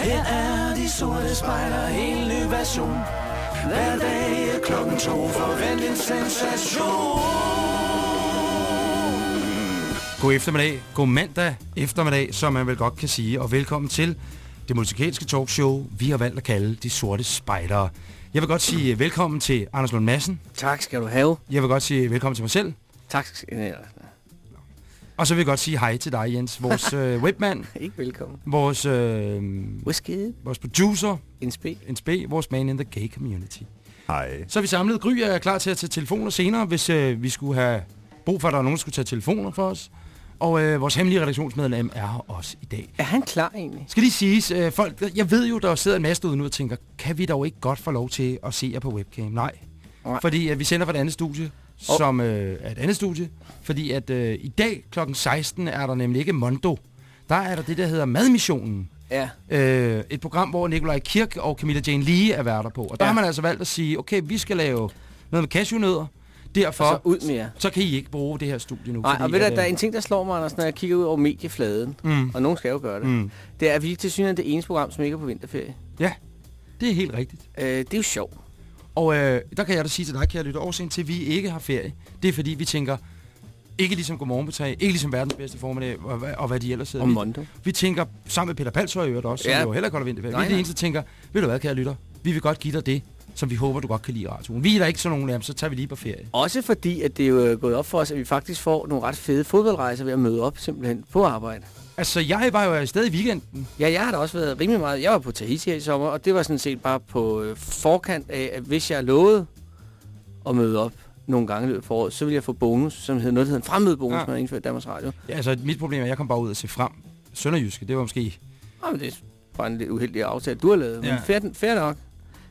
Her er de sorte spejler, en ny version. Hver dag er klokken to, forvent en sensation. God eftermiddag, god mandag eftermiddag, som man vel godt kan sige, og velkommen til det musikalske talkshow, vi har valgt at kalde De Sorte Spejdere. Jeg vil godt sige velkommen til Anders Lund Madsen. Tak skal du have. Jeg vil godt sige velkommen til mig selv. Tak Og så vil jeg godt sige hej til dig, Jens, vores øh, webmand, Ikke velkommen. vores, øh, Whisky. vores producer, en sp, vores man in the gay community. Hej. Så er vi samlet. Gry er klar til at tage telefoner senere, hvis øh, vi skulle have brug for, at der er nogen, der skulle tage telefoner for os. Og øh, vores hemmelige redaktionsmedlem er her også i dag. Er han klar egentlig? Skal lige siges, øh, folk, jeg ved jo, der sidder en masse derude nu og tænker, kan vi dog ikke godt få lov til at se jer på webcam? Nej. Nej. Fordi at vi sender fra et andet studie, Oh. som øh, er et andet studie. Fordi at øh, i dag kl. 16 er der nemlig ikke Mondo. Der er der det, der hedder Madmissionen. Ja. Øh, et program, hvor Nikolaj Kirk og Camilla Jane Lee er værter på. Og der Ja. har man altså valgt at sige, okay, vi skal lave noget med cashewnødder. Derfor, Og så ud med jer. så kan I ikke bruge det her studie nu. Nej, og ved du, der er øh, en ting, der slår mig, Anders, når jeg kigger ud over mediefladen, Mm, og nogen skal jo gøre det, mm. det er, at vi til synligheden det eneste program, som ikke er på vinterferie. Ja, det er helt rigtigt. Øh, det er jo sjovt. Og øh, der kan jeg da sige til dig, kære lytter, årsagen til, at vi ikke har ferie, det er fordi, vi tænker, ikke ligesom Godmorgen på tag, ikke ligesom verdens bedste formiddag, og, hvad- og hvad de ellers hedder. Om Mondo. vi tænker, sammen med Peter Palshøj i øvrigt også, som Ja. jo heller holder vinterferie. Nej, vi er det eneste, der tænker, ved du hvad, kære lytter, vi vil godt give dig det, som vi håber, du godt kan lide i radioen. Vi er der ikke sådan nogen af dem, så tager vi lige på ferie. Også fordi, at det er jo øh, gået op for os, at vi faktisk får nogle ret fede fodboldrejser ved at møde op simpelthen på arbejde. Altså, jeg var jo afsted i weekenden. Ja, jeg har da også været rimelig meget. Jeg var på Tahiti her i sommer, og det var sådan set bare på øh, forkant af, at hvis jeg lovede at møde op nogle gange i løbet af foråret, så ville jeg få bonus, som hedder noget, der hedder en fremmødebonus, Ja. man har indført i Danmarks Radio. Ja, altså, mit problem er, at jeg kom bare ud og se frem. Sønderjyske, det var måske... Jamen, det er bare en lidt uheldig aftale, du har lavet, men Ja. fair, fair nok.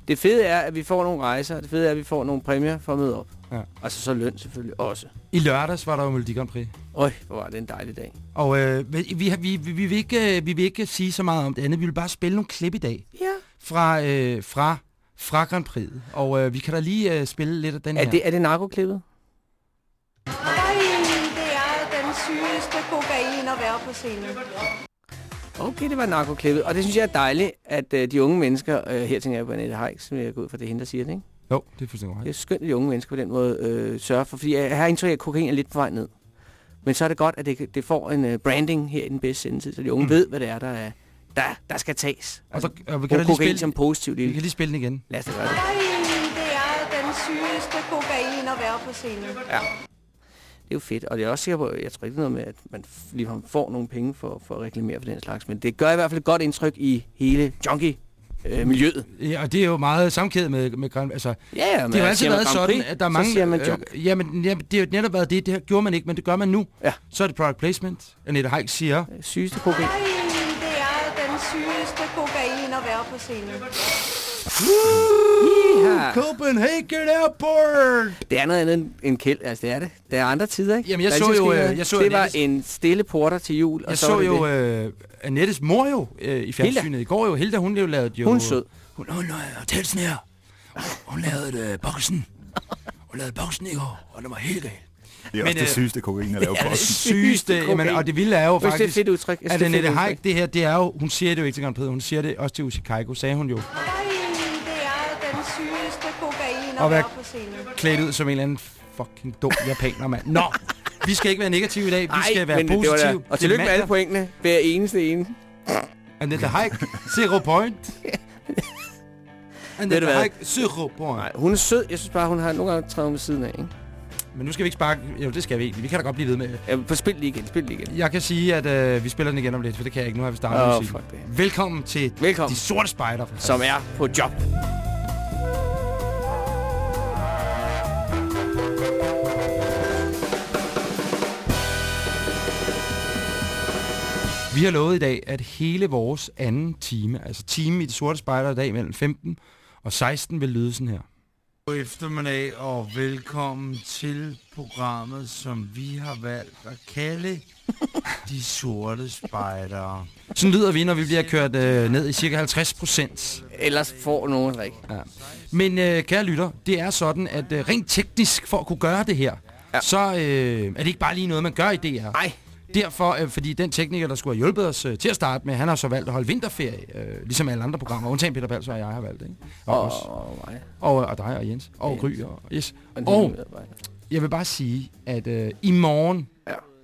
Det fede er, at vi får nogle rejser, det fede er, at vi får nogle præmier for at møde op. Ja. Altså så løn selvfølgelig også. I lørdags var der jo Melodi Grand Prix. Øj, hvor var det en dejlig dag. Og øh, vi, vi, vi, vi, vi, vil ikke, øh, vi vil ikke sige så meget om det andet. Vi vil bare spille nogle klip i dag. Ja. fra, øh, fra, fra Grand Prix. Og øh, vi kan da lige øh, spille lidt af den Er her. det, er det narkoklippet? Ej, det er den sygeste kokain at være på scenen. Okay, det var narkoklippet. Og det synes jeg er dejligt, at øh, de unge mennesker, øh, her tænker jeg på Annette Heik, som jeg går ud fra det er hende, der siger det, ikke? Jo, det er fuldstændig Det er right. skønt, at de unge mennesker på den måde øh, sørger for, fordi jeg har indtryk af, at kokain er lidt på vej ned. Men så er det godt, at det, det får en uh, branding her i den bedste sendetid, så de unge Mm. ved, hvad det er, der, er, der, der skal tages. Og, så, og vi kan lige spille, som positivt vi kan lige spille den igen. Lad os da gøre det. Ej, det er den sygeste kokain at være på scenen. Det er jo fedt, og det er også sikker på, jeg tror ikke noget med, at man ligefrem får nogle penge for, for at reklamere for den slags, men det gør i hvert fald et godt indtryk i hele junkie øh, miljøet. Ja, og det er jo meget samkædet med, med Grand Altså, Ja, ja, det har altid været sådan, at der er mange... Så siger man øh, jamen, jamen, det har jo netop været det. Det her gjorde man ikke, men det gør man nu. Ja. Så er det product placement. Annette Heik siger... Øh, Sygeste kokain. Ej, det er den sygeste kokain at være på scenen. Ja. Copenhagen Airport! Det er noget andet end- kæld, altså det er det. Der er andre tider, ikke? Jamen, jeg så jo, øh, jeg så det var Annettes- en stille porter til jul, og Jeg så, så var jo det. øh, Annettes mor jo øh, i fjernsynet i går jo. Hilda, hun jo lavede jo... Hun sød. Hun, hun lavede hotelsnær. Hun lavede øh, boksen. Hun lavede boksen i går, og det var helt galt. Det er Men, også det øh, sygeste kokain at lave Ja, det sygeste, Sygeste jamen, og det vilde er jo synes, det er et faktisk, fedt udtryk. At er Annette udtryk. det her, det er jo, hun siger det jo ikke til Grand Prix, hun siger det også til Usi Kaiko, sagde hun jo, at være klædt ud som en eller anden fucking dum japaner, mand. Nå, vi skal ikke være negative i dag, vi Ej, skal være det positive. da- Og tillykke med alle pointene. Hver eneste ene. Annette Heik, zero point. Annette hvad? Heik, zero point. Nej, hun er sød. Jeg synes bare, hun har nogle gange træet ved siden af, ikke? Men nu skal vi ikke sparke, jo det skal vi ikke, vi kan da godt blive ved med. Ja, på spil lige igen, spil lige igen. Jeg kan sige, at øh, vi spiller den igen om lidt, for det kan jeg ikke, nu har vi startet oh, musik. det. Velkommen til Velkommen. De Sorte Spejder. Som er på job. Vi har lovet i dag, at hele vores anden time, altså time i De Sorte Spejder i dag mellem 15 og 16, vil lyde sådan her. God eftermiddag og velkommen til programmet, som vi har valgt at kalde de Sorte Spejdere. Sådan lyder vi, når vi bliver kørt øh, ned i cirka 50 procent. Ellers får nogen at drikke. Ja. Men øh, kære lytter, det er sådan, at øh, rent teknisk for at kunne gøre det her, ja. Så øh, er det ikke bare lige noget, man gør i DR. Nej, derfor, øh, fordi den tekniker, der skulle have hjulpet os øh, til at starte med, han har så valgt at holde vinterferie, øh, ligesom alle andre programmer, undtagen Peter Balser og jeg har valgt det. Ikke? Og, Og, os. og mig. og, og dig og Jens. Og. Gry og yes. Og, Og- Jeg vil bare sige, at øh, i morgen.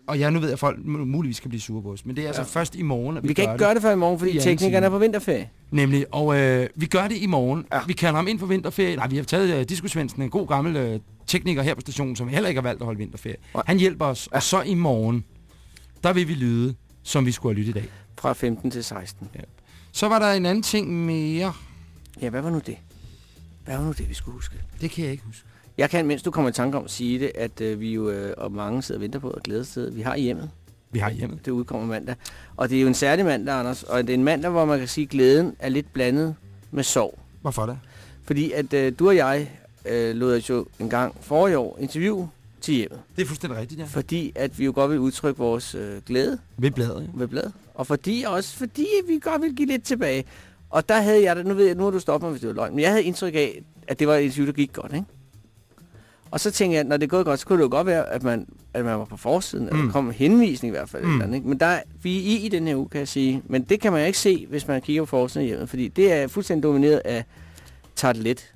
Og jeg nu ved, at folk mu- muligvis kan blive sure på os, men det er altså Ja. først i morgen, at vi, vi kan ikke gøre det før i morgen, fordi I teknikerne er på vinterferie. Nemlig, og øh, vi gør det i morgen. Ja. Ja. Vi kalder ham ind for vinterferie. Nej, vi har taget øh, Disco Svendsen, en god gammel øh, tekniker her på stationen, som heller ikke har valgt at holde vinterferie. Nej. Han hjælper os, ja. og så i morgen, der vil vi lyde, som vi skulle have lyttet i dag. Fra 15 til 16. Så var der en anden ting mere. Ja, hvad var nu det? Hvad var nu det, vi skulle huske? Det kan jeg ikke huske. Jeg kan, mens du kommer i tanke om at sige det, at øh, vi jo, øh, og mange sidder og venter på og glæder sig til, vi har hjemmet. Vi har hjemmet. Det udkommer mandag. Og det er jo en særlig mandag, Anders. Og det er en mandag, hvor man kan sige, at glæden er lidt blandet med sorg. Hvorfor det? Fordi at øh, du og jeg øh, lod os jo en gang forrige år interview til hjemmet. Det er fuldstændig rigtigt, ja. Fordi at vi jo godt vil udtrykke vores øh, glæde Ved bladet, ja. ved bladet. Og fordi også fordi vi godt vil give lidt tilbage. Og der havde jeg nu ved jeg, nu har du stoppet mig, hvis det var løgn, men jeg havde indtryk af, at det var et interview, der gik godt, ikke? Og så tænkte jeg, at når det er gået godt, så kunne det jo godt være, at man, at man var på forsiden, mm. eller der kom en henvisning i hvert fald. Mm. Eller andet, ikke? Men der, er- vi er i i den her uge, kan jeg sige. Men det kan man ikke se, hvis man kigger på forsiden hjemme, fordi det er fuldstændig domineret af tartelet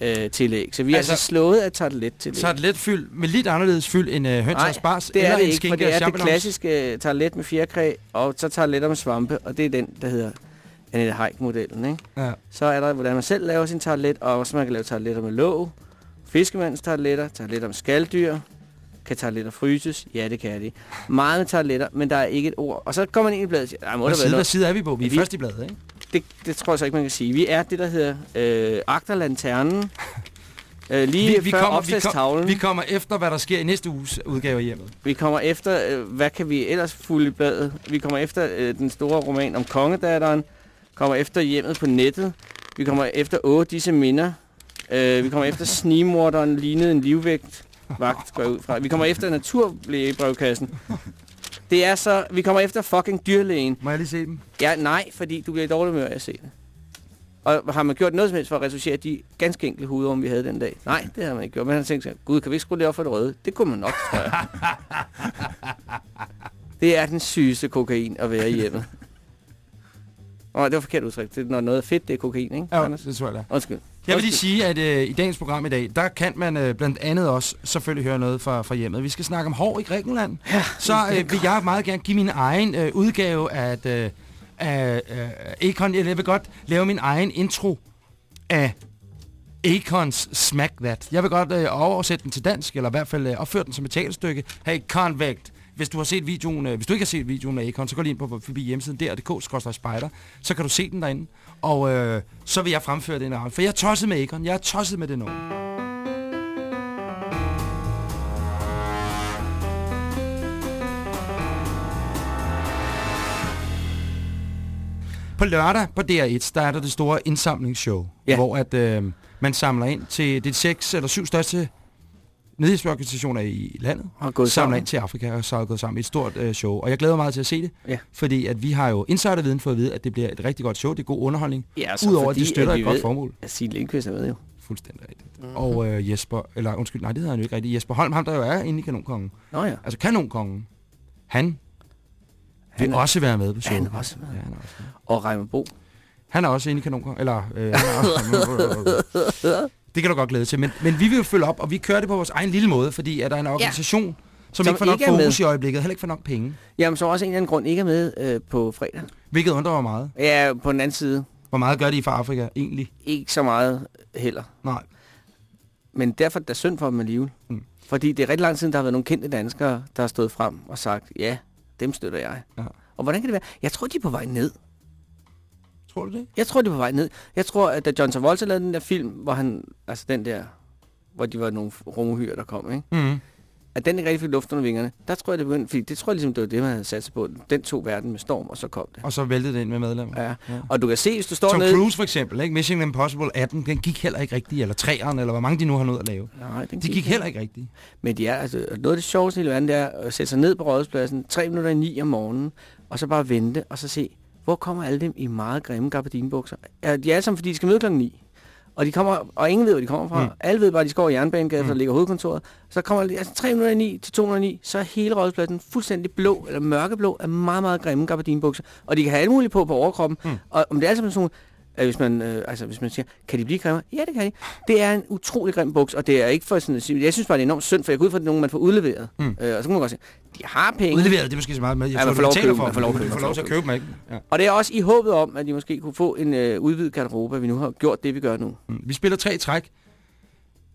øh, tillæg. Så vi er altså, Altså- slået af tartelet tillæg. Så er det let fyld, med lidt anderledes fyld end øh, høns og spars. Det er eller det ikke, for det og er det klassiske tartelet med fjerkræ, og så tartelet med svampe, og det er den, der hedder Annette Haik-modellen, ikke? Ja. Så er der, hvordan man selv laver sin tartelet, og også man kan lave tarteletter med låg, fiskemandens tarteletter, tarteletter med skalddyr, kan tarteletter fryses? Ja, det kan de. Meget med tarteletter, men der er ikke et ord. Og så kommer man ind i bladet og siger, der må Hvad side, hvad side er vi på? Vi er Vi- først i bladet, ikke? Det, det tror jeg så ikke, man kan sige. Vi er det, der hedder øh, Agterlanternen. Øh, lige vi, vi, før kommer, vi, kom, vi kommer efter, hvad der sker i næste uges udgave af hjemmet. Vi kommer efter, øh, hvad kan vi ellers fulde i bladet? Vi kommer efter øh, den store roman om kongedatteren. Kommer efter hjemmet på nettet. Vi kommer efter Åh, disse minder. Øh, vi kommer efter snimorderen lignede en livvægt. Vagt går ud fra. Vi kommer efter naturlægebrevkassen. Det er så, vi kommer efter fucking dyrlægen. Må jeg lige se dem? Ja, nej, fordi du bliver i dårlig af at se det. Og har man gjort noget som helst for at reducere de ganske enkle hudorm, vi havde den dag? Nej, det har man ikke gjort. Men han tænkte sig, gud, kan vi ikke skrue det op for det røde? Det kunne man nok, tror jeg. det er den sygeste kokain at være i hjemmet. Åh, det var forkert udtryk. Det, når noget er fedt, det er kokain, ikke? Ja, Anders? det tror jeg da. Undskyld. Jeg vil lige sige, at øh, i dagens program i dag, der kan man øh, blandt andet også selvfølgelig høre noget fra, fra hjemmet. Vi skal snakke om hår i Grækenland. Ja, så øh, vil jeg meget gerne give min egen øh, udgave af, at, øh, af øh, Akon. Jeg vil godt lave min egen intro af Akons Smack That. Jeg vil godt øh, oversætte den til dansk, eller i hvert fald øh, opføre den som et talestykke. Hey, convict. Hvis du har set videoen, øh, hvis du ikke har set videoen med Akon, så gå lige ind på forbi hjemmesiden der.dk, spider, så kan du se den derinde. Og øh, så vil jeg fremføre den her. For jeg er tosset med Akon. Jeg er tosset med det nu. På lørdag på DR1, der er der det store indsamlingsshow, ja. hvor at, øh, man samler ind til de seks eller syv største nødhjælpsorganisationer i landet. Har gået samler sammen. ind til Afrika og så er gået sammen i et stort øh, show. Og jeg glæder mig meget til at se det, Ja. fordi at vi har jo insiderviden for at vide, at det bliver et rigtig godt show. Det er god underholdning. Ja, så Udover at fordi, de støtter at et godt ved, formål. at Signe Lindqvist er med jo. Fuldstændig rigtigt. Mm-hmm. Og øh, Jesper, eller undskyld, nej, det hedder han jo ikke rigtigt. Jesper Holm, ham der jo er inde i Kanonkongen. Nå ja. Altså Kanonkongen. Han, Han vil er- også være med på showet. Han er også med. Ja, han er også med. Og Reimer Bo. Han er også inde i Kanonkongen. Eller, øh, han er også, det kan du godt glæde til. Men, men vi vil jo følge op, og vi kører det på vores egen lille måde, fordi at der er en organisation, ja. som, Som ikke får nok ikke med. fokus i øjeblikket, heller ikke får nok penge. Jamen, som også en eller anden grund ikke er med øh, på fredag. Hvilket undrer mig meget. Ja, på den anden side. Hvor meget gør de for Afrika egentlig? Ikke så meget heller. Nej. Men derfor er det synd for dem alligevel. Mm. Mm. Fordi det er rigtig lang tid, der har været nogle kendte danskere, der har stået frem og sagt, ja, dem støtter jeg. Ja. Og hvordan kan det være? Jeg tror, de er på vej ned. Tror du det? Jeg tror, de er på vej ned. Jeg tror, at da John Travolta lavede den der film, hvor han, altså den der, hvor de var nogle romohyre, der kom, ikke? Mm. At den ikke rigtig fik luft under vingerne, der tror jeg, det begyndte, fordi det tror jeg ligesom, det var det, man havde sat sig på. Den tog verden med storm, og så kom det. Og så væltede det ind med medlemmer. Ja. Ja. Og du kan se, hvis du står Tom nede... Cruise for eksempel, ikke? Mission Impossible 18, den gik heller ikke rigtigt, eller 3'eren, eller hvor mange de nu har nået at lave. Nej, den De gik heller ikke rigtigt. Men de er, altså, noget af det sjoveste i hele verden, det er at sætte sig ned på rådhuspladsen, tre minutter i ni om morgenen, og så bare vente, og så se, hvor kommer alle dem i meget grimme gabardinebukser? Er de alle sammen, fordi de skal møde klokken 9? Og de kommer, og ingen ved, hvor de kommer fra. Mm. Alle ved bare, at de skal over Jernbanegade, mm. der ligger hovedkontoret. Så kommer de, altså 309 til 209, så er hele rådspladsen fuldstændig blå, eller mørkeblå, af meget, meget grimme gabardinbukser. Og de kan have alt muligt på på overkroppen. Mm. Og om det er altså sådan at hvis man, øh, altså hvis man siger, kan de blive grimmere? Ja, det kan de. Det er en utrolig grim buks, og det er ikke for sådan at sige, jeg synes bare, det er enormt synd, for jeg går ud fra, at nogen, man får udleveret. Mm. Øh, og så kan man godt sige, de har penge. Udleveret, det er måske så meget med. Jeg ja, man får lov, at købe, for, man får lov, får lov til at købe dem, ikke? Ja. Og det er også i håbet om, at de måske kunne få en øh, udvidet garderobe, at vi nu har gjort det, vi gør nu. Mm. Vi spiller tre træk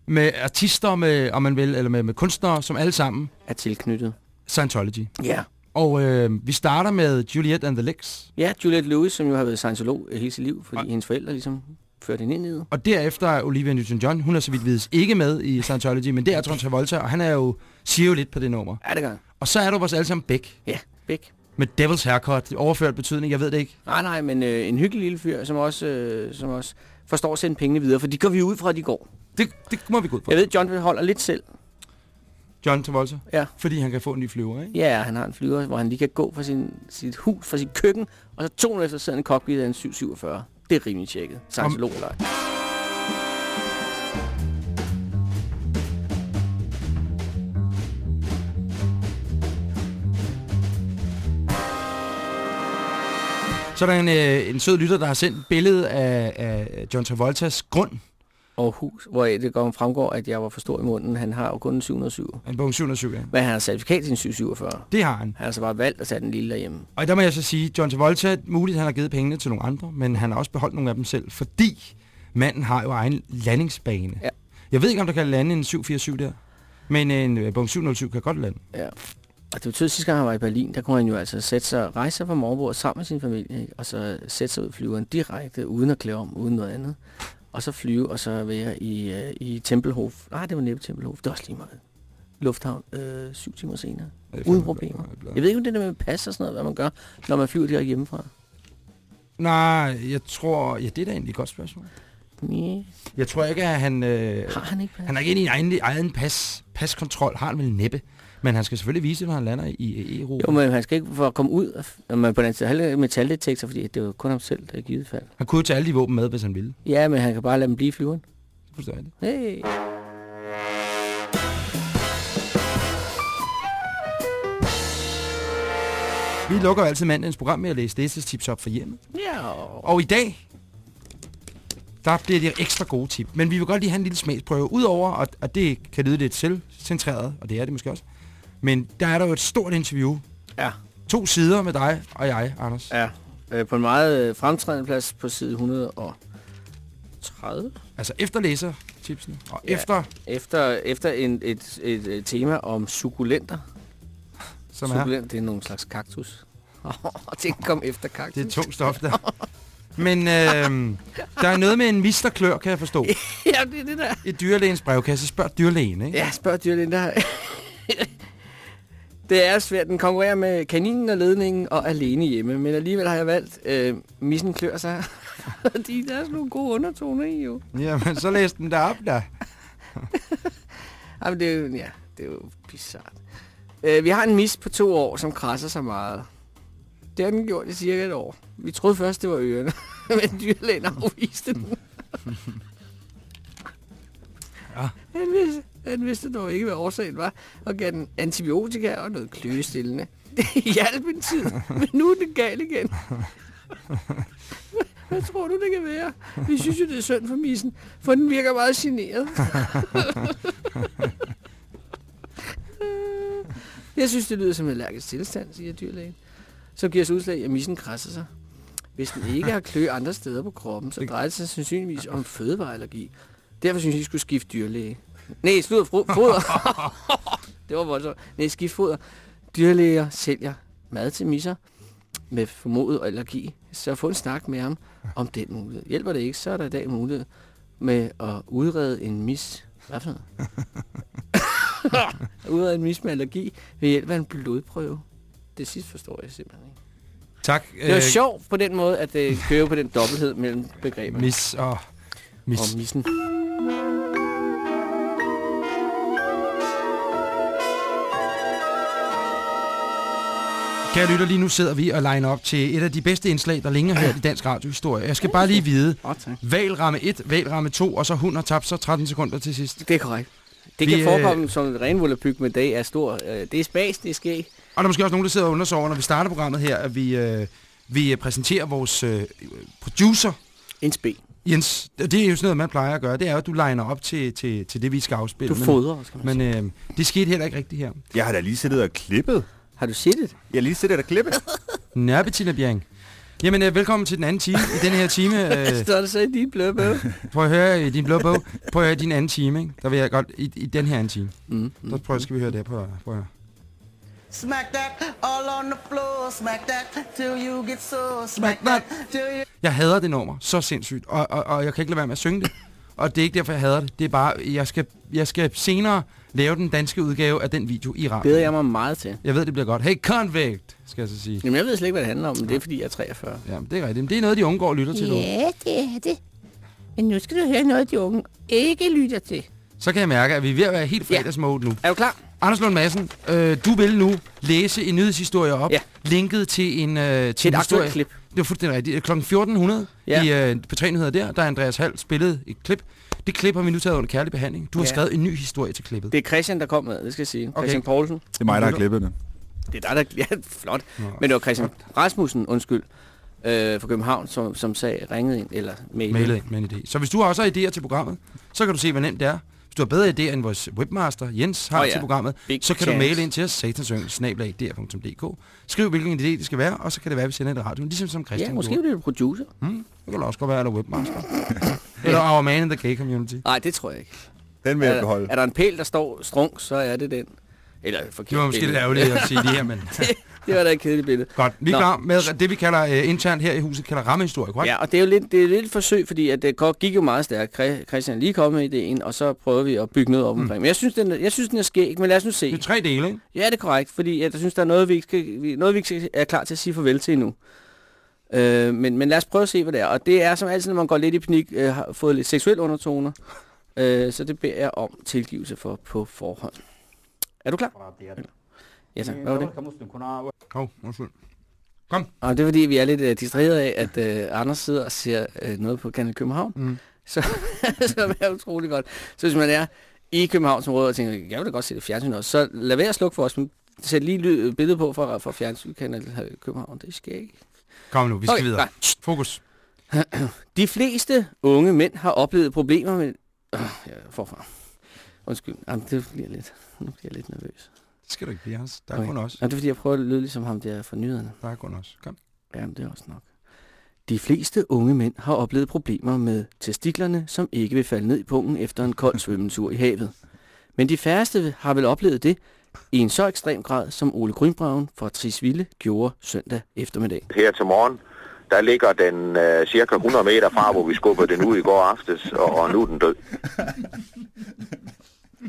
med artister, med, om man vil, eller med, med kunstnere, som alle sammen er tilknyttet. Scientology. Ja. Og øh, vi starter med Juliet and the Licks. Ja, Juliet Lewis, som jo har været scientolog hele sit liv, fordi og hendes forældre ligesom førte hende ind i det. Og derefter er Olivia Newton-John, hun er så vidt vides ikke med i Scientology, men det er John Travolta, og han er jo, siger jo lidt på det nummer. Ja, det gør Og så er du vores alle sammen Beck. Ja, Beck. Med Devil's Haircut, overført betydning, jeg ved det ikke. Nej, nej, men øh, en hyggelig lille fyr, som også, øh, som også forstår at sende pengene videre, for de går vi ud fra, at de går. Det, det må vi gå ud fra. Jeg ved, John holder lidt selv. John Travolta? Ja. Fordi han kan få en ny flyver, ikke? Ja, han har en flyver, hvor han lige kan gå fra sin, sit hus, fra sit køkken, og så to minutter efter sidder en cockpit af en 747. Det er rimelig tjekket. Scientolog eller Så er der en, øh, en sød lytter, der har sendt billede af, af John Travoltas grund og hus, hvor det går fremgår, at jeg var for stor i munden. Han har jo kun en 707. En bog 707, ja. Men han har certifikat til en 747. Det har han. Han har altså bare valgt at tage den lille derhjemme. Og der må jeg så sige, John Travolta, muligt han har givet pengene til nogle andre, men han har også beholdt nogle af dem selv, fordi manden har jo egen landingsbane. Ja. Jeg ved ikke, om der kan lande en 747 der, men en Boeing 707 kan godt lande. Ja. Og det betød, sidste gang han var i Berlin, der kunne han jo altså sætte sig, rejse sig fra morgenbordet sammen med sin familie, ikke? og så sætte sig ud flyveren direkte, uden at klæde om, uden noget andet og så flyve, og så være i, uh, i Tempelhof. Nej, det var næppe Tempelhof. Det var også lige meget. Lufthavn øh, syv timer senere. Uden problemer. Jeg ved ikke, om det der med pas og sådan noget, hvad man gør, når man flyver direkte hjemmefra. Nej, jeg tror... Ja, det er da egentlig et godt spørgsmål. Nee. Jeg tror ikke, at han... Øh, har han ikke pas? Han har ikke en egen, egen pas, paskontrol. Har han vel næppe. Men han skal selvfølgelig vise, når han lander i Europa. Jo, men han skal ikke for at komme ud, når man på den side metaldetektor, fordi det var kun ham selv, der i givet fald. Han kunne jo tage alle de våben med, hvis han ville. Ja, men han kan bare lade dem blive i flyveren. Forstår jeg det. Hey. Vi lukker altid mandens program med at læse tips op for hjemmet. Ja. Og i dag, der bliver det ekstra gode tip. Men vi vil godt lige have en lille smagsprøve. Udover, at, at det kan lyde lidt selvcentreret, og det er det måske også, men der er der jo et stort interview. Ja. To sider med dig og jeg, Anders. Ja. Øh, på en meget øh, fremtrædende plads på side 130. Altså efter læsertipsene. Og ja, efter... Efter, efter en, et, et, et, tema om sukulenter. Som Sukulent, er? det er nogle slags kaktus. Og det kom efter kaktus. Det er tungt stof, der. Men øh, der er noget med en misterklør, kan jeg forstå. ja, det er det der. Et dyrlægens brevkasse. Spørg dyrlægen, ikke? Ja, spørg dyrlægen. Der det er svært. Den konkurrerer med kaninen og ledningen og alene hjemme. Men alligevel har jeg valgt, øh, missen klør sig. Fordi der er sådan nogle gode undertoner i, jo. Jamen, så læs den der op, der. Jamen, det er jo, ja, det er jo bizart. Øh, vi har en mis på to år, som krasser sig meget. Det har den gjort i cirka et år. Vi troede først, det var ørerne, men dyrlægen afviste den. ja. Vidste, han vidste dog ikke, hvad årsagen var, og gav den antibiotika og noget kløestillende. Det hjalp en tid, men nu er det galt igen. Hvad tror du, det kan være? Vi synes jo, det er synd for missen, for den virker meget generet. Jeg synes, det lyder som en allergisk tilstand, siger dyrlægen. Så giver sig udslag, at missen krasser sig. Hvis den ikke har klø andre steder på kroppen, så drejer det sig sandsynligvis om fødevareallergi. Derfor synes jeg, I skulle skifte dyrlæge. Nej, slud foder. det var voldsomt. Nej, skift foder. Dyrlæger sælger mad til misser med formodet allergi. Så få en snak med ham om den mulighed. Hjælper det ikke, så er der i dag mulighed med at udrede en mis. Hvad for noget? udrede en mis med allergi ved hjælp af en blodprøve. Det sidste forstår jeg simpelthen ikke. Tak. Det er øh, sjovt på den måde, at det kører på den dobbelthed mellem begreberne. Mis og mis. Og missen. Kære lytter, lige nu sidder vi og liner op til et af de bedste indslag, der længe har hørt i dansk radiohistorie. Jeg skal bare lige vide, valramme 1, valramme 2, og så hund har tabt sig 13 sekunder til sidst. Det er korrekt. Det Vi, kan øh, forekomme som et renvullerbyg, men det er stor. Øh, det er spas, det er skæg. Og der er måske også nogen, der sidder og undersover, når vi starter programmet her, at vi, øh, vi præsenterer vores øh, producer, En spe. Jens. Det er jo sådan noget, man plejer at gøre. Det er jo, at du liner op til, til, til det, vi skal afspille. Du fodrer os, kan man Men øh, det skete heller ikke rigtigt her. Jeg har da lige siddet og klippet. Har du set det? Jeg lige siddet og klippet. Nær, Bettina Bjerring. Jamen, øh, velkommen til den anden time i den her time. Øh, Står det så i din bløde bøv? prøv at høre i din blå bog. Prøv at høre i din anden time, ikke? Der vil jeg godt, i, i den her anden time. Mm. Der prøv, at- skal vi høre det her. Prøv, prøv at høre. Smack that all on the floor, smack that till you get smack Smack that till you Jeg hader det nummer så sindssygt, og, og, og jeg kan ikke lade være med at synge det. Og det er ikke derfor, jeg hader det. Det er bare, jeg skal, jeg skal senere lave den danske udgave af den video i radio. Beder jeg mig meget til. Jeg ved, det bliver godt. Hey, convict, skal jeg så sige. Jamen, jeg ved slet ikke, hvad det handler om, men det er, fordi jeg er 43. Ja, det er rigtigt. Men det er noget, de unge går og lytter til nu. Ja, det er det. Men nu skal du høre noget, de unge ikke lytter til. Så kan jeg mærke, at vi er ved at være helt Ja. fredagsmode nu. Er du klar? Anders Lund Madsen, øh, du vil nu læse en nyhedshistorie op, Ja. linket til en, øh, til et en historie. aktuelt klip. Det var fuldstændig rigtigt. Klokken 1400 Ja. ja. i øh, på 3 nyheder der, der er Andreas Hall spillet et klip. Det klip har vi nu taget under kærlig behandling. Du har Ja. skrevet en ny historie til klippet. Det er Christian, der kom med, det skal jeg sige. Okay. Christian Poulsen. Det er mig, der har klippet det. Det er dig, der... Ja, flot. Nå, Men det var Christian Rasmussen, undskyld, øh, fra København, som, som sagde, ringede ind, eller mailede. Mailet ind med en idé. Så hvis du også har idéer til programmet, så kan du se, hvor nemt det er. Hvis du har bedre idéer end vores webmaster, Jens, har oh, ja. til programmet, Big så kan du chance. maile ind til os, satansøng.dk. Skriv, hvilken idé det skal være, og så kan det være, at vi sender det i radioen, ligesom som Christian Ja, måske bliver du producer. Hmm, det kan også godt være, eller webmaster. eller our man in the gay community. Nej, det tror jeg ikke. Den vil jeg Er, beholde. er der en pæl, der står strunk, så er det den. Eller forkert Det var måske lidt ærgerligt at sige det her, men Det var da et kedeligt billede. godt. Vi er Nå. klar med det, vi kalder uh, internt her i huset, kalder rammehistorie, korrekt? Ja, og det er jo lidt, det er lidt et forsøg, fordi at det går- gik jo meget stærkt. Chri- Christian lige kommet med ideen, og så prøver vi at bygge noget op omkring. Men jeg synes, den, jeg synes, den er skæg, men lad os nu Mm. Det er se. tre dele, ikke? Ja, det er korrekt, fordi jeg synes, der er noget, vi ikke, skal, noget, vi ikke er klar til at sige farvel til endnu. Øh, men, men lad os prøve at se, hvad det er. Og det er som altid, når man går lidt i panik, øh, har fået lidt seksuelle undertoner. Øh, så det beder jeg om tilgivelse for på forhånd. Er du klar? Ja, tak. Hvad var det? Hov, oh, undskyld. Og det er fordi, vi er lidt uh, distraheret af, at uh, Anders sidder og ser uh, noget på Kanal København. Mm. Så, som er utrolig godt. Så hvis man er i Københavnsområdet og tænker, jeg vil da godt se det fjernsyn også, så lad være at slukke for os, men sæt lige lyd, billede på fra, fra fjernsynskanal København. Det skal ikke. Kom nu, vi skal Okay, videre. nej. Fokus. De fleste unge mænd har oplevet problemer med... Øh, ja, forfra. Undskyld. Jamen, det bliver lidt... Nu bliver jeg lidt nervøs. Det skal du ikke blive, Hans. Der er Okay. kun os. Jamen, det er fordi, jeg prøver at lyde ligesom ham der fra nyhederne. Der er kun os. Kom. Jamen, det er også nok. De fleste unge mænd har oplevet problemer med testiklerne, som ikke vil falde ned i pungen efter en kold svømmetur i havet. Men de færreste har vel oplevet det i en så ekstrem grad, som Ole Grønbraun fra Trisvilde gjorde søndag eftermiddag. her til morgen. Der ligger den øh, cirka 100 meter fra, hvor vi skubbede den ud i går aftes, og, og nu er den død.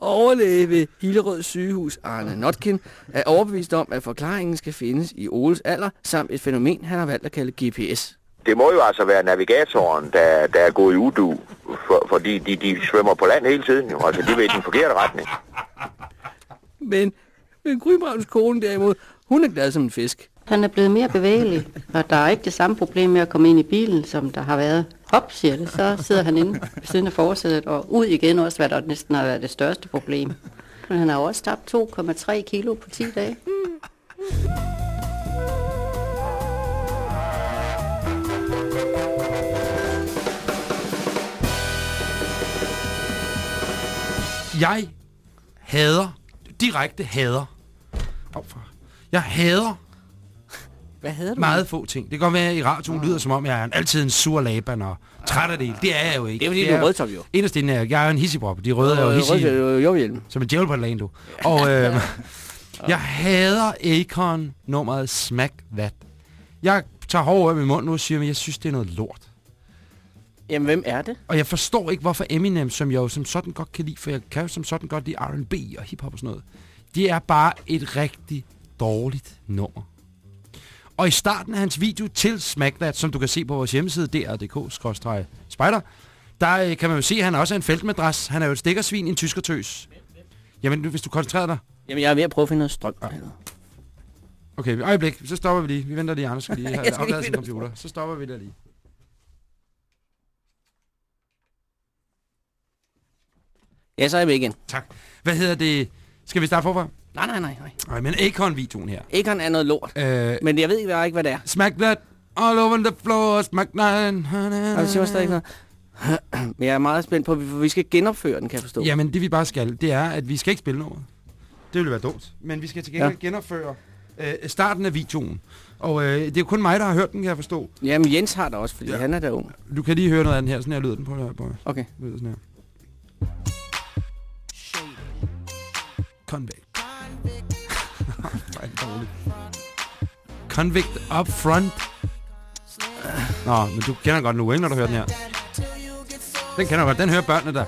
Overlæge ved Hillerød sygehus Arne Notkin er overbevist om, at forklaringen skal findes i Oles alder, samt et fænomen, han har valgt at kalde GPS. Det må jo altså være navigatoren, der, der er gået i udu, for, fordi de, de svømmer på land hele tiden. Jo. Altså, de vil i den forkerte retning. Men, men Grønbrauns kone derimod, hun er glad som en fisk. Han er blevet mere bevægelig, og der er ikke det samme problem med at komme ind i bilen, som der har været. Hop, siger det, så sidder han inde ved siden af forsædet og ud igen også, hvad der næsten har været det største problem. Men han har også tabt 2,3 kilo på 10 dage. Jeg hader, direkte hader, for, jeg hader hvad hedder du? meget få ting. Det kan godt være, at i radioen lyder som om, jeg er en, altid en sur laban og træt af det hele. Det er jeg jo ikke. Det er fordi, du er rødtop jo. Inderst inde er jeg. Er en hissibrop. De røde er jo Øh, hissige. Jo. Som en djævel på et lag, du. Og øh, jeg hader Akon nummeret Smack That. Jeg tager hårdt op i munden nu og siger, at jeg synes, det er noget lort. Jamen, hvem er det? Og jeg forstår ikke, hvorfor Eminem, som jeg jo som sådan godt kan lide, for jeg kan jo som sådan godt lide R&B og hiphop og sådan noget, det er bare et rigtig dårligt nummer. Og i starten af hans video til Smack That, som du kan se på vores hjemmeside, dr.dk-spider, der øh, kan man jo se, at han også er en feltmadras. Han er jo et stikkersvin, en tyskertøs. Jamen, nu, hvis du koncentrerer dig. Jamen, jeg er ved at prøve at finde noget strøm. Ja. Okay, øjeblik. Så stopper vi lige. Vi venter lige, Anders skal lige have opladet sin computer. Så stopper vi der lige. Ja, så er vi igen. Tak. Hvad hedder det? Skal vi starte forfra? Nej, nej, nej. nej. Nej, men Akon-videoen her. Akon er noget lort. Øh, Men jeg ved ikke, hvad, ikke, hvad det er. smack that all over the floor, smack that. Og det siger stadig ikke noget. Men jeg er meget spændt på, for vi skal genopføre den, kan jeg forstå. Jamen, det vi bare skal, det er, at vi skal ikke spille noget. Det ville være dumt. Men vi skal til gengæld ja. genopføre øh, starten af videoen. Og øh, det er jo kun mig, der har hørt den, kan jeg forstå. Jamen, Jens har det også, fordi Ja. han er der ung. Du kan lige høre noget af den her. Sådan her lyder den på det her. På. Okay. Det lyder sådan her. Convict. Dårligt. Convict up front. Nå, men du kender godt nu, ikke, når du hører den her? Den kender du godt. Den hører børnene der.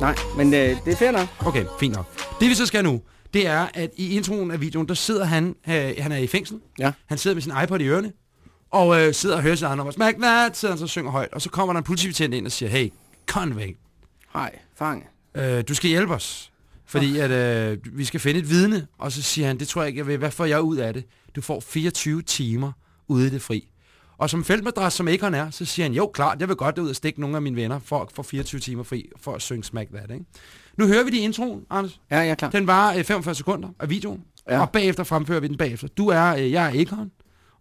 Nej, men øh, det er fair nok. Okay, fint nok. Det vi så skal nu, det er, at i introen af videoen, der sidder han, øh, han er i fængsel. Ja. Han sidder med sin iPod i ørerne, og øh, sidder og hører eget nummer. Smack that, sidder han så og synger højt. Og så kommer der en politibetjent ind og siger, hey, convict, Hej, fange. øh, du skal hjælpe os. Fordi at øh, vi skal finde et vidne. Og så siger han, det tror jeg ikke, jeg vil. Hvad får jeg ud af det? Du får 24 timer ude i det fri. Og som feltmadras, som Akon er, så siger han, jo klart, jeg vil godt ud og stikke nogle af mine venner for at få 24 timer fri for at synge Smack That. Ikke? Nu hører vi det i introen, Anders. Ja, jeg er klar. Den var øh, 45 sekunder af videoen, ja. Ja. og bagefter fremfører vi den bagefter. Du er, øh, jeg er Akon,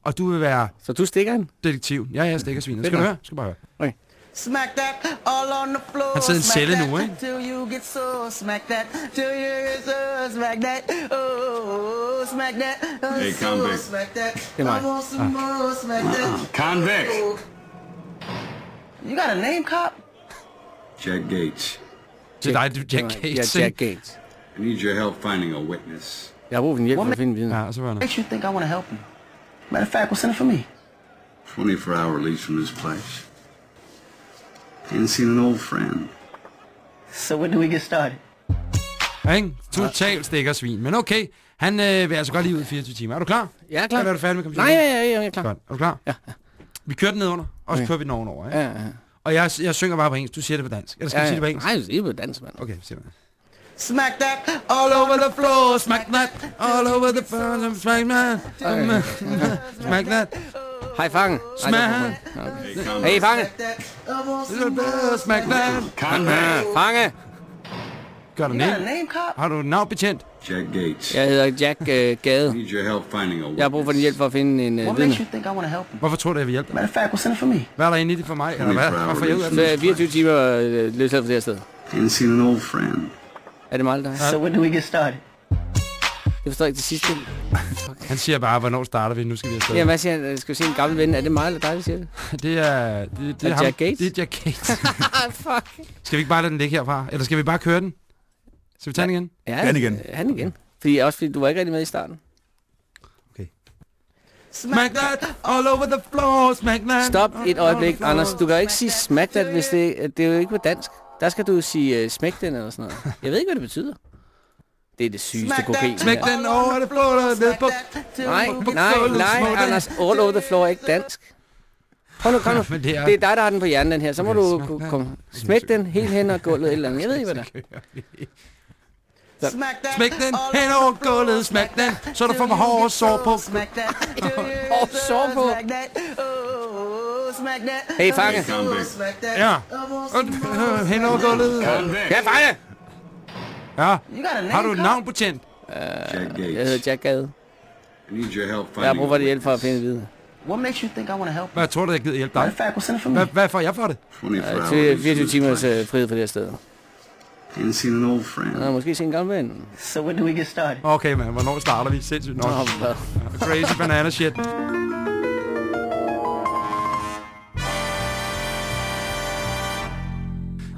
og du vil være Så du stikker den? detektiv. Ja, jeg stikker. Fedt Skal du høre? Skal bare høre. Smack that all on the floor. Han sidder i en smack celle that nu, ikke? Till you get so smack that. Till you get so smack that. Oh, smack that. Oh, Hey, so convict. Smack that. Det er mig. I want some more smack that. Convict. Oh. You got a name, cop? Jack Gates. Til I do Jack Ja, Gates. Jack ikke? Gates. I need your help finding a witness. Yeah, har brug for din hjælp for at finde viden. Ja, og så var han. Makes you think I want to help you. Matter of fact, what's in it for me? 24 hour release from this place. Ain't seen an old friend. So when do we get started? Ja, ikke? Total stikker svin. Men okay, han øh, vil altså godt lige ud i 24 timer. Er du klar? Jeg er klar. Eller er du færdig med computeren? Nej, ja, ja, ja, jeg er klar. Godt. Er du klar? Ja. Vi kører den ned under, og så Okay. kører vi den ovenover. Ikke? Ja, ja. Og jeg, jeg synger bare på engelsk. Du siger det på dansk. Eller skal ja, vi sige det på engelsk? Nej, det er på dansk, mand. Okay, simpelthen. Smack that All over the floor, smack that. All over the floor, smack that. Smack that. Hej, fange. Mig. Hey, fange. That. Convict. Fange. Got a ned? name? Har du navn betjent? Jack Gates. Jeg hedder Jack øh, Gade. I need your help finding a Jeg har brug for din hjælp for at finde en øh, What vidne. makes you think I want to help you? Hvorfor tror du, jeg vil hjælpe dig? Matter of fact, what's in it for me? Hvad er der inde i det for mig? Eller hvad? Får jeg ud af Så det? er 24 timer øh, løsladt for det her sted. Ain't seen an old friend. Er det mig eller dig? So when do we get started? Jeg forstår ikke det sidste. Han siger bare, hvornår starter vi? Nu skal vi afsted. Ja, hvad siger han? Skal vi se en gammel ven? Er det mig eller dig, der siger det? Det er... Det, det Er ham. Jack Gates? Det er Jack Gates. Fuck. skal vi ikke bare lade den ligge herfra? Eller skal vi bare køre den? Skal vi tage den igen? Ja, Han igen. Han igen. Fordi, også fordi du var ikke rigtig med i starten. Smack that all over the floor, smack that. Stop et øjeblik, Anders. Du kan jo ikke sige smack that, hvis det, det er jo ikke på dansk. Der skal du sige uh, smæk den eller sådan noget. Jeg ved ikke, hvad det betyder. Det er det sygeste Smack kokain. her. den over the floor, ned på... Nej, nej, nej, Anders. All over the floor er ikke dansk. Prøv nu, kom nu. Det er... Det er dig, der har den på hjernen, den her. Så må du komme. Smæk den helt hen og gulvet et eller andet. Jeg ved ikke, hvad er. That. Smæk den hen over gulvet, smæk den, så du får hårde sår på. Hårdt sår på. Oh. Hey, fange. Ja. Hen over gulvet. Ja, fange! Ja. You got a name, Har du et navn betjent? Jack Jeg Gates. hedder Jack Gade. I need your help Jeg har brug for din hjælp for at finde vidne. What makes you think I want to help? Hvad tror du, jeg gider hjælpe dig? Hvad, hvad får jeg for det? 24 hour Til release 24 from timers øh, frihed for det her sted. Ain't seen an old friend. Nå, måske se en gammel ven. So when do we get started? Okay, man. Hvornår starter vi? Sindssygt nok. Hvad? Crazy banana shit.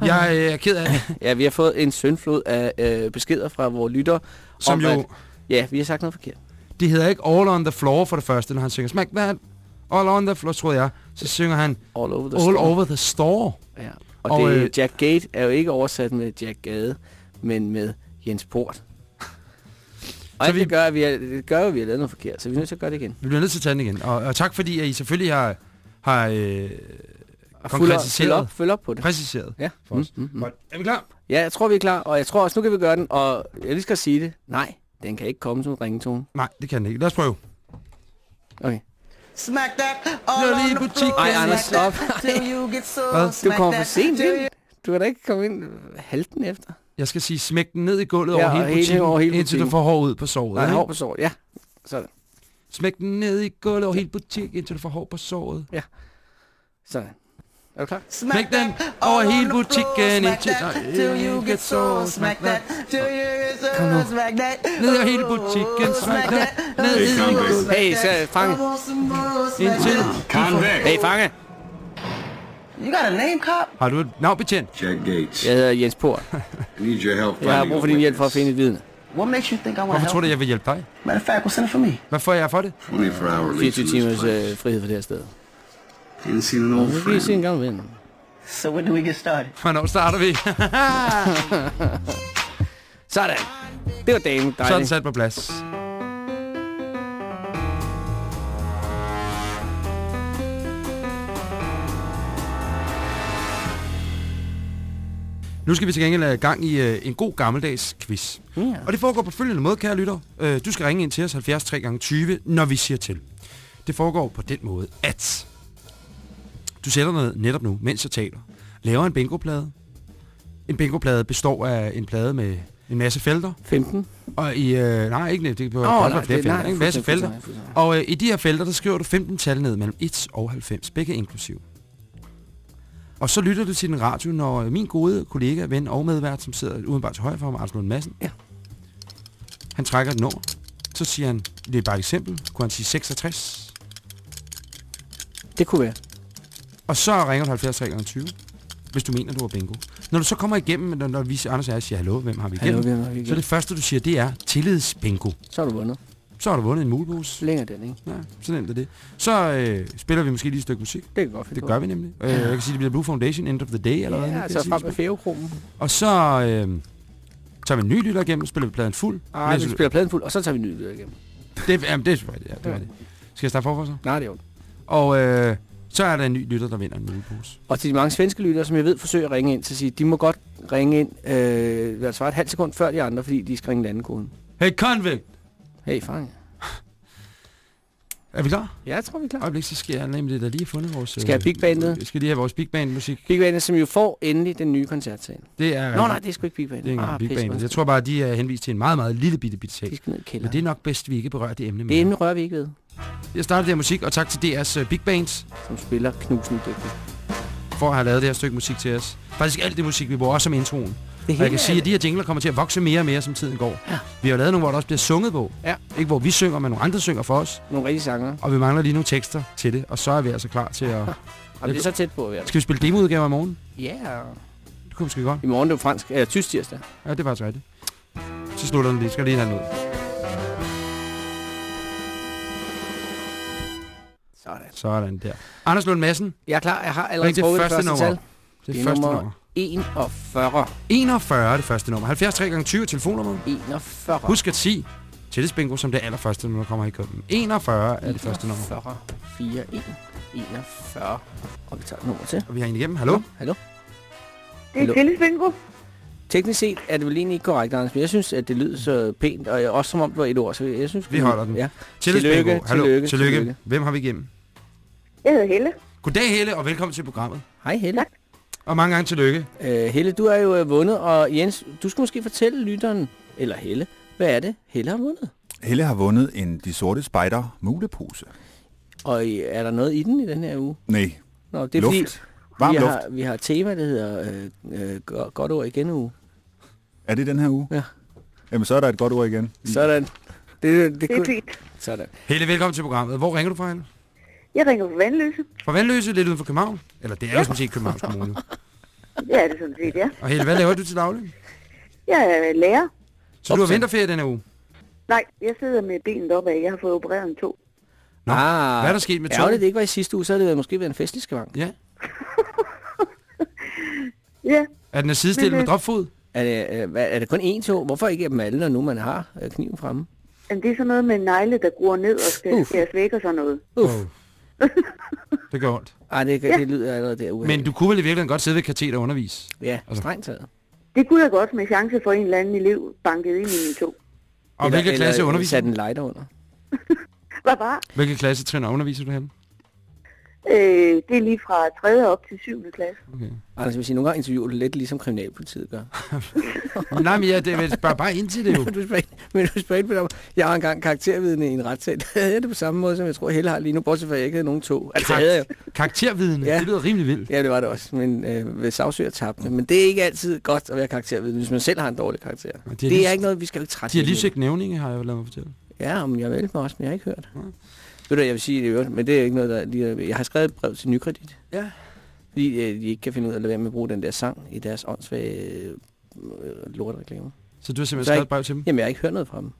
Jeg øh, er ked af det, Ja, vi har fået en søndflod af øh, beskeder fra vores lytter. som om, jo... At, ja, vi har sagt noget forkert. Det hedder ikke All on the Floor for det første, når han synger Smack that. All on the Floor, tror jeg. Så synger han All over the All store. over the store. Ja. Og, Og, det, øh, Jack Gate er jo ikke oversat med Jack Gade, men med Jens Port. Og Så vi- det gør, at vi har, det gør at vi har lavet noget forkert, så vi er nødt til at gøre det igen. Vi bliver nødt til at tage den igen. Og, og tak fordi, at I selvfølgelig har, har øh, Og følg op, følg Konkretiseret. op, på det. præciseret Ja. for os. Mm, mm, mm. Godt. Er vi klar? Ja, jeg tror, vi er klar, og jeg tror også, nu kan vi gøre den, og jeg lige skal sige det. Nej, Den kan ikke komme som ringtone. Nej, det kan den ikke. Lad os prøve. Okay. Smack that all Lad lige on the butikken. floor. Ej, Anders, stop. that till you get so Hvad? Du kommer for sent ind. Du kan da ikke komme ind halten efter. Jeg skal sige, smæk den ned i gulvet Ja, over hele butikken, over hele indtil du butikken. får hår ud på såret. Nej, ikke? hår på såret. Ja. Sådan. Smæk den ned i gulvet over hele butikken, indtil du får hår på såret. Sådan. Er du klar? Smæk den over hele butikken. Smack that der till you get so smack that till you get Kom nu. so smack that. Ned over hele butikken, smæk den ned i gulvet. Hey, så fange. Smack Indtil... that. Convict. Hey, fange. You got a name, cop? Har du et navn betjent? Jack Gates. Jeg hedder Jens Port. I need your help Jeg har brug for din hjælp for at finde et vidne. What makes you think I want to Hvorfor help? tror du, jeg vil hjælpe dig? Matter of fact, what's in it for me? Hvad får jeg for det? 24 hour lease 24 in timers this place. øh, frihed for det her sted. Ain't seen an old skal vi en friend. gang ven. So when do we get started? Hvornår starter vi? Sådan. Det var den Dejligt. sat på plads. Nu skal vi til gengæld have gang i øh, en god gammeldags quiz. Ja. Og det foregår på følgende måde, kære lytter. Øh, du skal ringe ind til os 70 3 gange 20 når vi siger til. Det foregår på den måde, at du sætter noget netop nu, mens jeg taler. Laver en bingoplade. En bingoplade består af en plade med en masse felter. 15. Og i, øh, nej, ikke det Åh, oh, nej, flere det- felter, nej, en masse felter. Og øh, i de her felter, der skriver du 15 tal ned mellem 1 og 90, begge inklusiv. Og så lytter du til din radio, når øh, min gode kollega, ven og medvært, som sidder udenbart til højre for mig, Arslan Madsen, Ja. han trækker et nummer. Så siger han, det er bare et eksempel, kunne han sige 66. Det kunne være. Og så ringer du 70 3 gange 20, hvis du mener, du har bingo. Når du så kommer igennem, når, når vi siger, Anders og jeg siger, hallo, hvem har vi Hallo, igennem? hvem har vi Så igennem? det første, du siger, det er tillidsbingo. Så har du vundet. Så har du vundet en mulepose. Længere den, ikke? Ja, så nemt er det. Så øh, spiller vi måske lige et stykke musik. Det kan godt Det gør vi nemlig. Øh, jeg kan sige, det bliver Blue Foundation, End of the Day, eller? Ja, det så kan frem med. Og så øh, tager vi en ny lytter igennem, spiller vi pladen fuld. Ej, vi Læser- spiller pladen fuld, og så tager vi ny lyd igennem. det, jamen, det er det, ja, det er det. Skal jeg starte forfra så? Nej, det er jo. Og øh, så er der en ny lytter, der vinder en mulepose. Og til de mange svenske lyttere, som jeg ved forsøger at ringe ind, så sige, de må godt ringe ind, øh, lad os svare et halvt sekund før de andre, fordi de skal ringe landekoden. Hey, convict! Hey, fange. Er vi klar? Ja, jeg tror, vi er klar. Øjeblik, så skal jeg nemlig der lige fundet vores... Skal jeg have big bandet? Vi skal lige have vores big band musik. Big Band, som jo får endelig den nye koncertsal. Det er... Nå nej, det er sgu ikke Big Band. Det er ikke engang big pisse, band. Jeg tror bare, de er henvist til en meget, meget lille bitte bitte sag. De skal ned i Men kælderen. det er nok bedst, vi ikke berører det emne Det mere. emne rører vi ikke ved, Jeg starter det her musik, og tak til DR's uh, Big Bands som spiller knusende dygtigt. for at have lavet det her stykke musik til os. Faktisk alt det musik, vi bruger også som introen. Det Og jeg kan sige, at de her jingler kommer til at vokse mere og mere, som tiden går. Ja. Vi har lavet nogle, hvor der også bliver sunget på. Ja. Ikke hvor vi synger, men nogle andre synger for os. Nogle rigtige sanger. Og vi mangler lige nogle tekster til det, og så er vi altså klar til at... Og det er så tæt på at være. Skal vi spille demoudgaver i morgen? Ja. Yeah. Det kunne måske godt. I morgen er det jo fransk, eller tysk tirsdag. Ja, det er faktisk rigtigt. Så slutter den lige. Skal lige have den Sådan. Sådan der. Anders Lund Madsen. Jeg er klar, jeg har allerede Ring det det første første nummer. tal. Det Det er er første nummer nummer. 41. 41 er det første nummer. 70 3 gange 20 er telefonnummeret. 41. Husk at sige tillidsbingo som det allerførste, når du kommer i køben. 41 er det første nummer. 41. 4, 1, 41. Og vi tager et nummer til. Og vi har en igennem. Hallo? Hallo? Det er tillidsbingo. Teknisk set er det vel egentlig ikke korrekt, Anders, men jeg synes, at det lyder så pænt, og også som om det var et ord, så jeg synes... Vi holder den. Ja. Tillykke, Hallo. tillykke, tillykke. tillykke. Hvem har vi igennem? Jeg hedder Helle. Goddag Helle, og velkommen til programmet. Hej Helle. Tak. Og mange gange tillykke. Øh, Helle, du er jo øh, vundet, og Jens, du skal måske fortælle lytteren, eller Helle, hvad er det, Helle har vundet? Helle har vundet en De Sorte Spejder mulepose. Og øh, er der noget i den i den her uge? Nej, Nå, det er luft. fordi, Varm vi luft. har, vi har et tema, der hedder øh, øh, go- godt ord igen uge. Er det den her uge? Ja. Jamen, så er der et godt ord igen. Sådan. Det, det, Det er kunne- fint. Sådan. Helle, velkommen til programmet. Hvor ringer du fra, Helle? Jeg ringer fra Vandløse. Fra Vandløse, lidt uden for København. Eller det er jo sådan set Københavns Kommune. Ja, det er sådan set, ja. Og Helle, hvad laver du til daglig? Jeg er lærer. Så du har vinterferie denne uge? Nej, jeg sidder med benet opad. Jeg har fået opereret en to. Nå, ah, hvad er der sket med Ærgerligt, toget? det ikke var i sidste uge, så havde det måske været en festlig skavank. Ja. Ja, Er den sidestillet med øh, dropfod? Er det, øh, hvad- er det kun én tog? Hvorfor ikke dem alle, når nu man har øh, kniven fremme? men det er sådan noget med negle, der gror ned og skal skæres væk og sådan noget. Uff. Det gør ondt. Ej, det, ja. det lyder allerede der uheldigt. Men du kunne vel i virkeligheden godt sidde ved kateter og undervise? Ja, Altså- strengt taget. Det kunne jeg godt med chance for en eller anden elev banket ind i min to. Og hvilke klasse underviser Sat du? en lighter under. Hvad var? Hvilke klassetrin underviser du henne? Øh, det er lige fra 3. op til 7. klasse. Okay. Anders, jeg vil sige, nogle gange interviewer du lidt ligesom kriminalpolitiet gør. Nej, men jeg det, jeg spørger bare ind til det jo. du spørger, men du spørger ikke på det. Jeg har engang karaktervidende i en retssag. Der havde jeg det på samme måde, som jeg tror, Helle har lige nu, bortset fra, at jeg ikke havde nogen to. Altså, Kar- havde jeg. Karaktervidende, Ja. det lyder rimelig vildt. Ja, det var det også, men øh, ved sagsøger tabte. Men det er ikke altid godt at være karaktervidende, hvis man selv har en dårlig karakter. Det, lige- er ikke noget, vi skal jo ikke trætte De har lige søgt nævninge, har jeg jo lavet mig fortælle. Ja, men jeg vil mig også, men jeg har ikke hørt. Ved du, jeg vil sige det øvrigt, men det er ikke noget, der lige er- Jeg har skrevet et brev til Nykredit. Ja. Fordi øh, de ikke kan finde ud af at lade være med at bruge den der sang i deres åndssvage øh, lortreklamer. Så du har simpelthen skrevet et brev til dem? Jamen, jeg har ikke hørt noget fra dem.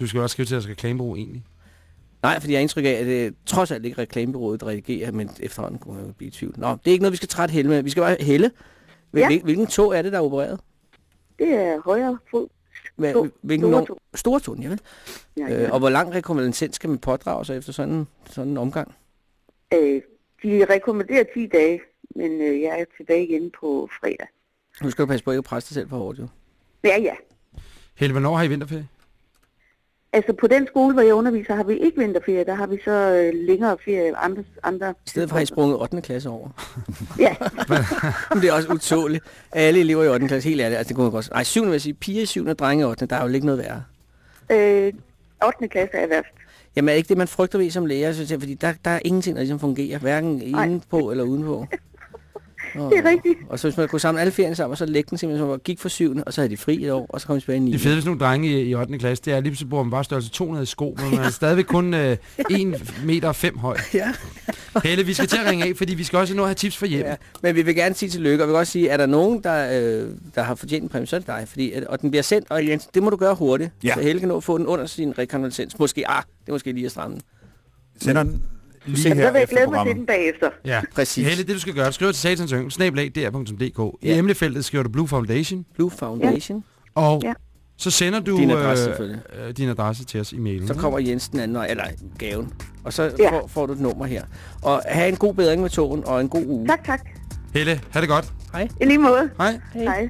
Du skal jo også skrive til deres reklamebureau egentlig. Nej, fordi jeg har indtryk af, at det trods alt ikke reklamebyrået, der redigerer, men efterhånden kunne man jo blive i tvivl. Nå, det er ikke noget, vi skal trætte Helle med. Vi skal bare Helle. Hvil, ja. Hvilken tog er det, der er opereret? Det er højre fod. Hvad, To. hvilken nummer- tog. Store tog, ja vel. Ja, Øh, og hvor lang rekonvalescens skal man pådrage sig efter sådan, sådan en omgang? øh, de rekommenderer 10 dage, men øh, jeg er tilbage igen på fredag. Nu skal du passe på ikke at presse dig selv for hårdt, jo. Ja, ja. Helle, hvornår har I vinterferie? Altså på den skole, hvor jeg underviser, har vi ikke vinterferie. Der har vi så øh, længere ferie andre, andre I stedet for har I sprunget 8. klasse over. Ja. Men det er også utåligt. Alle elever i 8. klasse, helt ærligt, altså det kunne godt. Nej, 7. vil jeg sige, piger i 7. og drenge i 8. Der er jo ikke noget værre. Øh, 8. klasse er værst. Jamen er det ikke det, man frygter ved som lærer, synes jeg, fordi der, der er ingenting, der ligesom fungerer, hverken indenpå eller udenpå. Og, Det er rigtigt. Og så hvis man kunne samle alle ferierne sammen, og så lægge den simpelthen, som gik for syvende, og så havde de fri et år, og så kom de tilbage i 9. Det fede sådan nogle drenge i, i 8. klasse, det er lige pludselig bruger man bare størrelse 200 i sko, men man er stadigvæk kun øh, 1 meter og 5 høj. Ja. Helle, vi skal til at ringe af, fordi vi skal også nå at have tips for hjem. Ja, men vi vil gerne sige tillykke, og vi vil også sige, er der nogen, der, øh, der har fortjent en præmie, så er det dig. Fordi, at, og den bliver sendt, og Jens, det må du gøre hurtigt. Ja. Så Helle kan nå at få den under sin rekonvalescens. Måske, ah, det er måske lige at stramme den. Sender den lige Så her vil jeg efter glæde mig til den bagefter. Ja, Præcis. Helle, det du skal gøre, du skriver til satans yngel, snablag dr.dk. I Ja. emnefeltet skriver du Blue Foundation, Blue Foundation. og Ja. så sender du Din adresse, øh, øh, din adresse til os i mailen. Så kommer Jens den anden eller gaven. Og så Ja. får, får du et nummer her. Og have en god bedring med togen, og en god uge. Tak, tak. Helle, ha' det godt. Hej. I lige måde. Hej. Hej. Hej.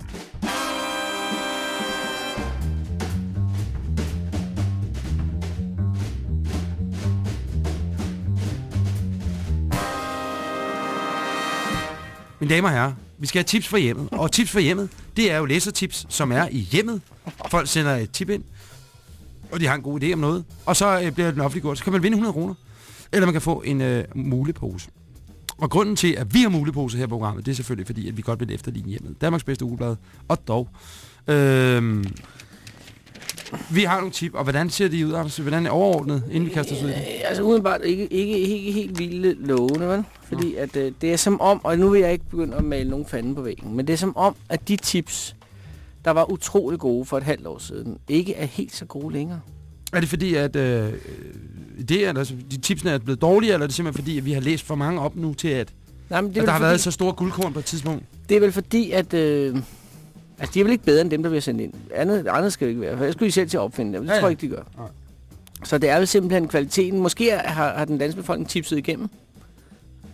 Mine damer og herrer, vi skal have tips for hjemmet. Og tips for hjemmet, det er jo læsertips, som er i hjemmet. Folk sender et tip ind, og de har en god idé om noget. Og så øh, bliver den offentliggjort. Så kan man vinde 100 kroner. Eller man kan få en øh, mulepose. Og grunden til, at vi har mulepose her på programmet, det er selvfølgelig fordi, at vi godt vil efterligne hjemmet. Danmarks bedste ugeblad. Og dog. Øh, vi har nogle tip, og hvordan ser de ud, Anders? Hvordan er overordnet, inden vi kaster os ud i det? Øh, Altså udenbart ikke, ikke, ikke helt vildt lovende, vel? Fordi at, øh, det er som om, og nu vil jeg ikke begynde at male nogen fanden på væggen, men det er som om, at de tips, der var utrolig gode for et halvt år siden, ikke er helt så gode længere. Er det fordi, at øh, det er, altså, de tipsene er blevet dårligere, eller er det simpelthen fordi, at vi har læst for mange op nu til, at, Nej, men at det, er der vel har fordi, været så store guldkorn på et tidspunkt? det er vel fordi, at... Øh, altså, de er vel ikke bedre end dem, der bliver sendt ind. Andet, andet skal det ikke være, for jeg skulle I selv til at opfinde dem. Det Ja, tror jeg ikke, de gør. Nej. Så det er vel simpelthen kvaliteten. Måske har, har den danske befolkning tipset igennem.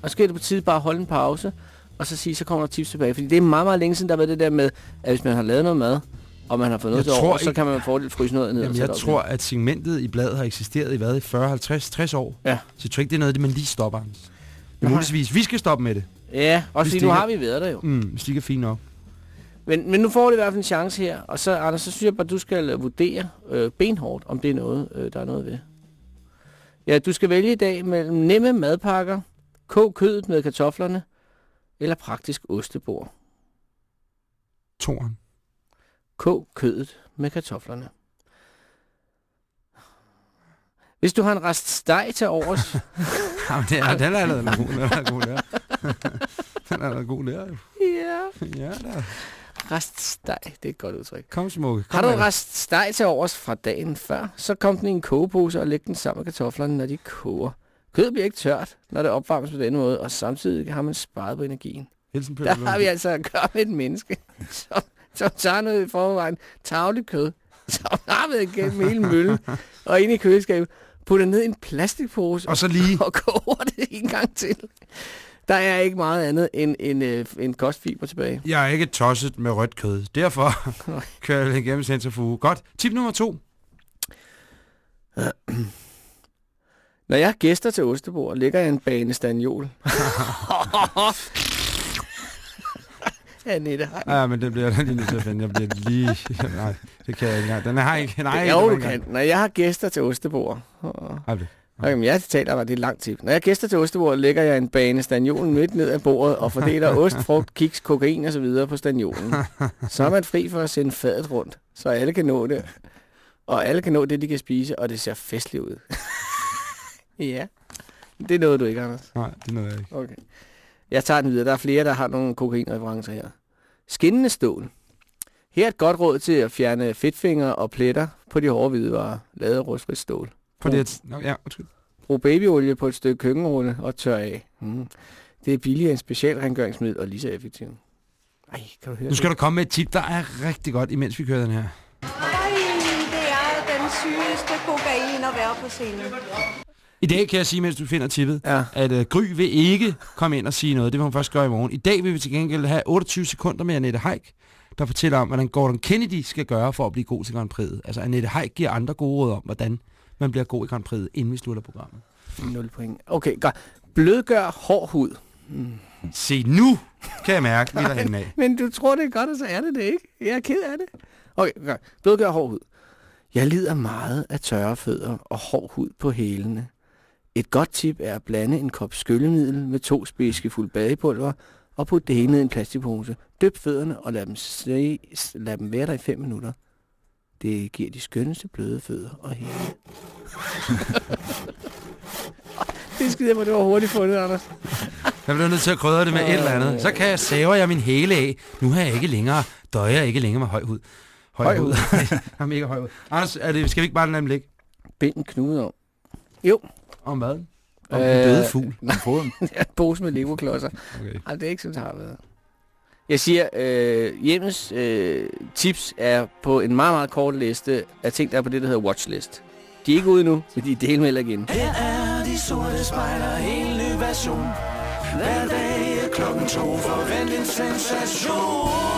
Og så skal det på tide bare at holde en pause, og så sige, så kommer der tips tilbage. Fordi det er meget, meget længe siden, der har været det der med, at hvis man har lavet noget mad, og man har fået noget Jeg til over, så ikke- kan man fordel fryse noget ned. og Jamen, jeg op tror, at segmentet i bladet har eksisteret i hvad, i 40, 50, 60 år. Ja. Så jeg tror ikke, det er noget, det man lige stopper. Det er muligvis, vi skal stoppe med det. igen. Ja, også Hvis fordi nu har vi været der jo. Mm, hvis det ikke er fint nok. Men, men nu får du i hvert fald en chance her, og så, Anders, så synes jeg bare, du skal øh, vurdere øh, benhårdt, om det er noget, øh, der er noget ved. Ja, du skal vælge i dag mellem nemme madpakker, kog kødet med kartoflerne, eller praktisk ostebord. Toren. Kog kødet med kartoflerne. Hvis du har en rest steg til overs, Jamen, det er, den er allerede god. Den er god der. den er allerede god jo. ja. Ja, der. Rest steg, det er et godt udtryk. Kom, smukke. Kom Har du en til overs fra dagen før, så kom den i en kogepose og læg den sammen med kartoflerne, når de koger. Kødet bliver ikke tørt, når det opvarmes på denne måde, og samtidig har man sparet på energien. Hilsen Der Peter har vi altså at gøre med et menneske, som, som tager noget i forvejen tavligt kød, som har været igennem hele møllen, og ind i køleskabet, putter ned i en plastikpose Og så lige... og koger det en gang til. Der er ikke meget andet end en, øh, en kostfiber tilbage. Jeg er ikke tosset med rødt kød. Derfor kører jeg igennem centrifuge. Godt. Tip nummer to. Når jeg har gæster til Ostebord, lægger jeg en bane stagnol. Annette, hej. Ja, men det bliver jeg lige nødt til at finde. Jeg bliver lige... Nej, det kan jeg ikke engang. Den har ikke... Nej, jo, du kan. Når jeg har gæster til Ostebord... Og... Okay, men jeg taler mig, det er langt tip. Når jeg gæster til Ostebord, lægger jeg en bane stagnol midt ned ad bordet og fordeler ost, frugt, kiks, kokain og så videre på stagnolen. Så er man fri for at sende fadet rundt, så alle kan nå det. Og alle kan nå det, de kan spise, og det ser festligt ud. ja. Det er noget, du ikke, Anders. Nej, det er noget, jeg ikke. Okay. Jeg tager den videre. Der er flere, der har nogle kokainreferencer her. Skinnende stål. Her er et godt råd til at fjerne fedtfingre og pletter på de hårde hvidevarer, lavet af rustfrit stål. Fordi at... Nå, ja, undskyld. Brug babyolie på et stykke køkkenrulle og tør af. Mm. Det er billigere end specialrengøringsmiddel og lige så effektivt. Ej, kan du høre Nu skal du komme med et tip, der er rigtig godt, imens vi kører den her. Ej, det er den sygeste kokain at være på scenen. I dag kan jeg sige, mens du finder tippet, ja. at uh, Gry vil ikke komme ind og sige noget. Det vil hun først gøre i morgen. I dag vil vi til gengæld have 28 sekunder med Annette Haik, der fortæller om, hvordan Gordon Kennedy skal gøre for at blive god til Grand Prix. Altså Annette Haik giver andre gode råd om, hvordan man bliver god i Grand Prix, inden vi slutter programmet. 0 point. Okay, godt. Blødgør hård hud. Mm. Se, nu kan jeg mærke, vi er derhen af. Men du tror, det er godt, og så er det det ikke. Jeg er ked af det. Okay, godt. Blødgør hård hud. Jeg lider meget af tørre fødder og hård hud på hælene. Et godt tip er at blande en kop skyllemiddel med to fuld badepulver og putte det hele ned i en plastikpose. Døb fødderne og lad dem, se, lad dem være der i 5 minutter. Det giver de skønneste bløde fødder og hæle. det skider mig, det var hurtigt fundet, Anders. Jeg bliver nødt til at krydre det med et eller andet. Så kan jeg saver jeg min hæle af. Nu har jeg ikke længere, døjer jeg ikke længere med høj hud. Høj hud. jeg har mega høj hud. Anders, er det, skal vi ikke bare lade dem ligge? Bind en knude om. Jo. Om hvad? Om den døde fugl. Ja, en pose med legoklodser. Okay. Ej, det er ikke sådan, det har været. Jeg siger, øh, hjemmes øh, tips er på en meget, meget kort liste af ting, der er på det, der hedder watchlist. De er ikke ude nu, men de er delmelder igen. Her er de sorte spejler, en ny version. Hver dag klokken to, forvent en sensation.